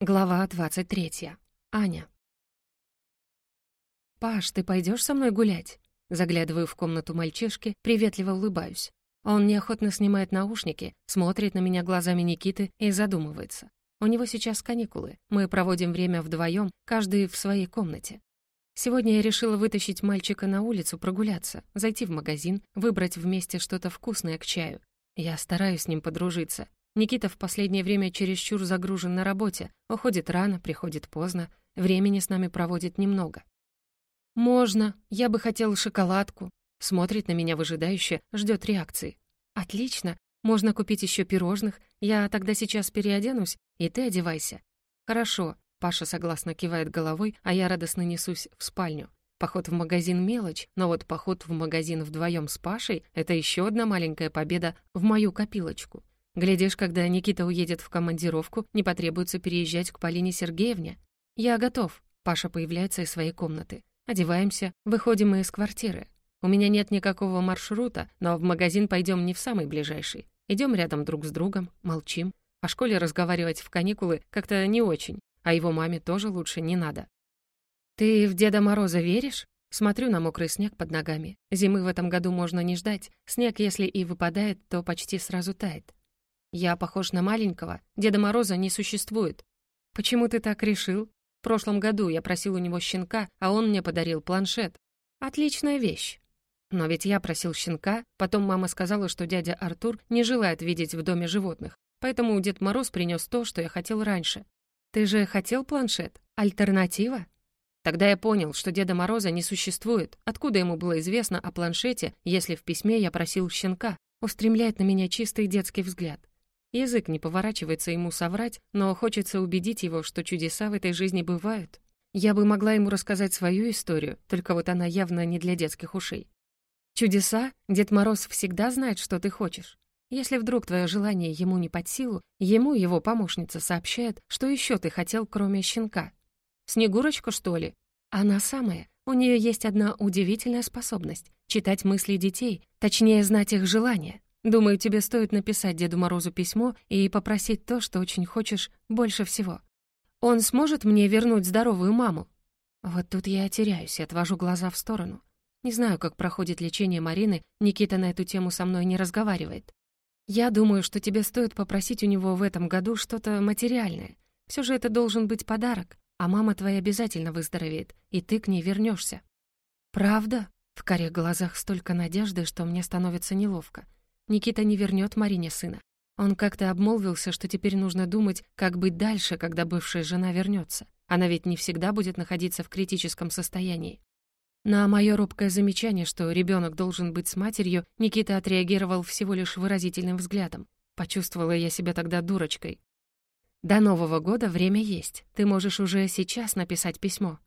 Глава 23. Аня. «Паш, ты пойдешь со мной гулять?» Заглядываю в комнату мальчишки, приветливо улыбаюсь. Он неохотно снимает наушники, смотрит на меня глазами Никиты и задумывается. У него сейчас каникулы. Мы проводим время вдвоем, каждый в своей комнате. Сегодня я решила вытащить мальчика на улицу прогуляться, зайти в магазин, выбрать вместе что-то вкусное к чаю. Я стараюсь с ним подружиться, Никита в последнее время чересчур загружен на работе, уходит рано, приходит поздно, времени с нами проводит немного. «Можно, я бы хотел шоколадку», смотрит на меня выжидающе, ждет реакции. «Отлично, можно купить еще пирожных, я тогда сейчас переоденусь, и ты одевайся». «Хорошо», Паша согласно кивает головой, а я радостно несусь в спальню. Поход в магазин — мелочь, но вот поход в магазин вдвоем с Пашей — это еще одна маленькая победа в мою копилочку. Глядишь, когда Никита уедет в командировку, не потребуется переезжать к Полине Сергеевне. Я готов. Паша появляется из своей комнаты. Одеваемся, выходим мы из квартиры. У меня нет никакого маршрута, но в магазин пойдем не в самый ближайший. Идем рядом друг с другом, молчим. О школе разговаривать в каникулы как-то не очень, а его маме тоже лучше не надо. «Ты в Деда Мороза веришь?» Смотрю на мокрый снег под ногами. Зимы в этом году можно не ждать. Снег, если и выпадает, то почти сразу тает. Я похож на маленького, Деда Мороза не существует. Почему ты так решил? В прошлом году я просил у него щенка, а он мне подарил планшет. Отличная вещь. Но ведь я просил щенка, потом мама сказала, что дядя Артур не желает видеть в доме животных, поэтому Дед Мороз принес то, что я хотел раньше. Ты же хотел планшет? Альтернатива? Тогда я понял, что Деда Мороза не существует. Откуда ему было известно о планшете, если в письме я просил щенка? Устремляет на меня чистый детский взгляд. Язык не поворачивается ему соврать, но хочется убедить его, что чудеса в этой жизни бывают. Я бы могла ему рассказать свою историю, только вот она явно не для детских ушей. Чудеса? Дед Мороз всегда знает, что ты хочешь. Если вдруг твое желание ему не под силу, ему его помощница сообщает, что еще ты хотел, кроме щенка. Снегурочка, что ли? Она самая. У нее есть одна удивительная способность — читать мысли детей, точнее, знать их желания. Думаю, тебе стоит написать Деду Морозу письмо и попросить то, что очень хочешь больше всего. Он сможет мне вернуть здоровую маму?» Вот тут я теряюсь и отвожу глаза в сторону. Не знаю, как проходит лечение Марины, Никита на эту тему со мной не разговаривает. Я думаю, что тебе стоит попросить у него в этом году что-то материальное. Все же это должен быть подарок, а мама твоя обязательно выздоровеет, и ты к ней вернешься. «Правда?» В карих глазах столько надежды, что мне становится неловко. Никита не вернет Марине сына. Он как-то обмолвился, что теперь нужно думать, как быть дальше, когда бывшая жена вернется. Она ведь не всегда будет находиться в критическом состоянии. На мое робкое замечание, что ребенок должен быть с матерью, Никита отреагировал всего лишь выразительным взглядом. Почувствовала я себя тогда дурочкой. «До Нового года время есть. Ты можешь уже сейчас написать письмо».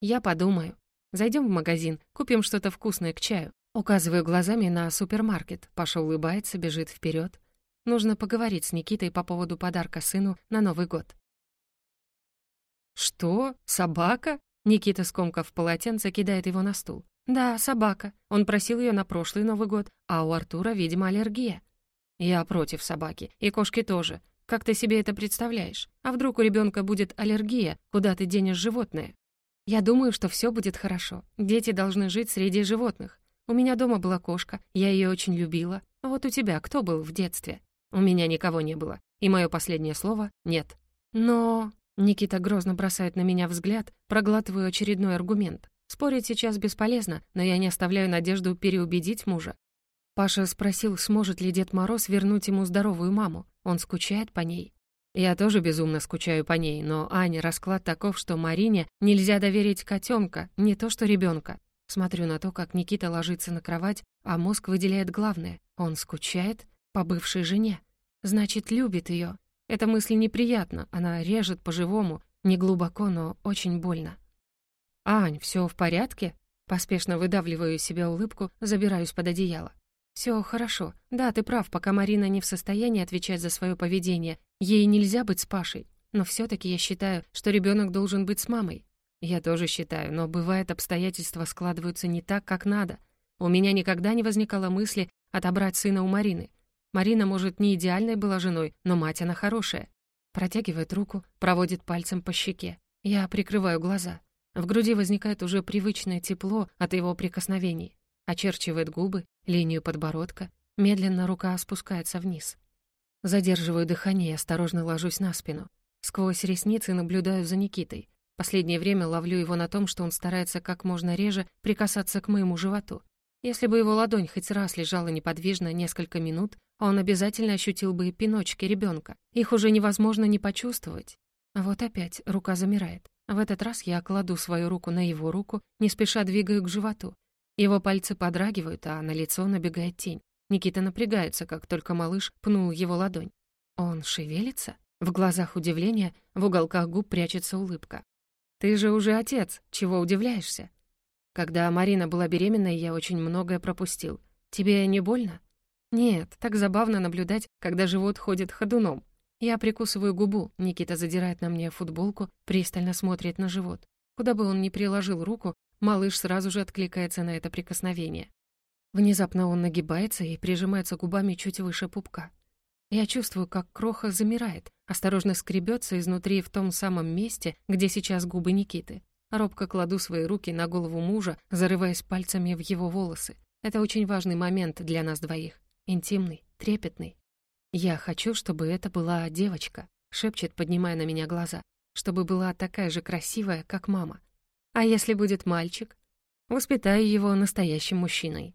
«Я подумаю. Зайдем в магазин, купим что-то вкусное к чаю. Указываю глазами на супермаркет. Паша улыбается, бежит вперед. Нужно поговорить с Никитой по поводу подарка сыну на Новый год. «Что? Собака?» Никита, скомкав полотенце, кидает его на стул. «Да, собака. Он просил ее на прошлый Новый год, а у Артура, видимо, аллергия». «Я против собаки. И кошки тоже. Как ты себе это представляешь? А вдруг у ребенка будет аллергия? Куда ты денешь животное?» «Я думаю, что все будет хорошо. Дети должны жить среди животных. У меня дома была кошка, я ее очень любила. А вот у тебя кто был в детстве? У меня никого не было. И мое последнее слово — нет. Но... Никита грозно бросает на меня взгляд, проглатываю очередной аргумент. Спорить сейчас бесполезно, но я не оставляю надежду переубедить мужа. Паша спросил, сможет ли Дед Мороз вернуть ему здоровую маму. Он скучает по ней. Я тоже безумно скучаю по ней, но Аня расклад таков, что Марине нельзя доверить котенка, не то что ребенка. Смотрю на то, как Никита ложится на кровать, а мозг выделяет главное. Он скучает по бывшей жене. Значит, любит ее. Эта мысль неприятна, она режет по-живому, не глубоко, но очень больно. «Ань, все в порядке?» Поспешно выдавливаю из себя улыбку, забираюсь под одеяло. Все хорошо. Да, ты прав, пока Марина не в состоянии отвечать за свое поведение, ей нельзя быть с Пашей. Но все таки я считаю, что ребенок должен быть с мамой. Я тоже считаю, но бывает обстоятельства складываются не так, как надо. У меня никогда не возникало мысли отобрать сына у Марины. Марина, может, не идеальной была женой, но мать она хорошая. Протягивает руку, проводит пальцем по щеке. Я прикрываю глаза. В груди возникает уже привычное тепло от его прикосновений. Очерчивает губы, линию подбородка. Медленно рука спускается вниз. Задерживаю дыхание и осторожно ложусь на спину. Сквозь ресницы наблюдаю за Никитой. Последнее время ловлю его на том, что он старается как можно реже прикасаться к моему животу. Если бы его ладонь хоть раз лежала неподвижно несколько минут, он обязательно ощутил бы пиночки ребенка. Их уже невозможно не почувствовать. А вот опять рука замирает. В этот раз я кладу свою руку на его руку, не спеша двигаю к животу. Его пальцы подрагивают, а на лицо набегает тень. Никита напрягается, как только малыш пнул его ладонь. Он шевелится? В глазах удивления, в уголках губ прячется улыбка. «Ты же уже отец, чего удивляешься?» «Когда Марина была беременной, я очень многое пропустил. Тебе не больно?» «Нет, так забавно наблюдать, когда живот ходит ходуном. Я прикусываю губу, Никита задирает на мне футболку, пристально смотрит на живот. Куда бы он ни приложил руку, малыш сразу же откликается на это прикосновение. Внезапно он нагибается и прижимается губами чуть выше пупка. Я чувствую, как кроха замирает, осторожно скребется изнутри в том самом месте, где сейчас губы Никиты. Робко кладу свои руки на голову мужа, зарываясь пальцами в его волосы. Это очень важный момент для нас двоих. Интимный, трепетный. «Я хочу, чтобы это была девочка», — шепчет, поднимая на меня глаза. «Чтобы была такая же красивая, как мама. А если будет мальчик? Воспитаю его настоящим мужчиной».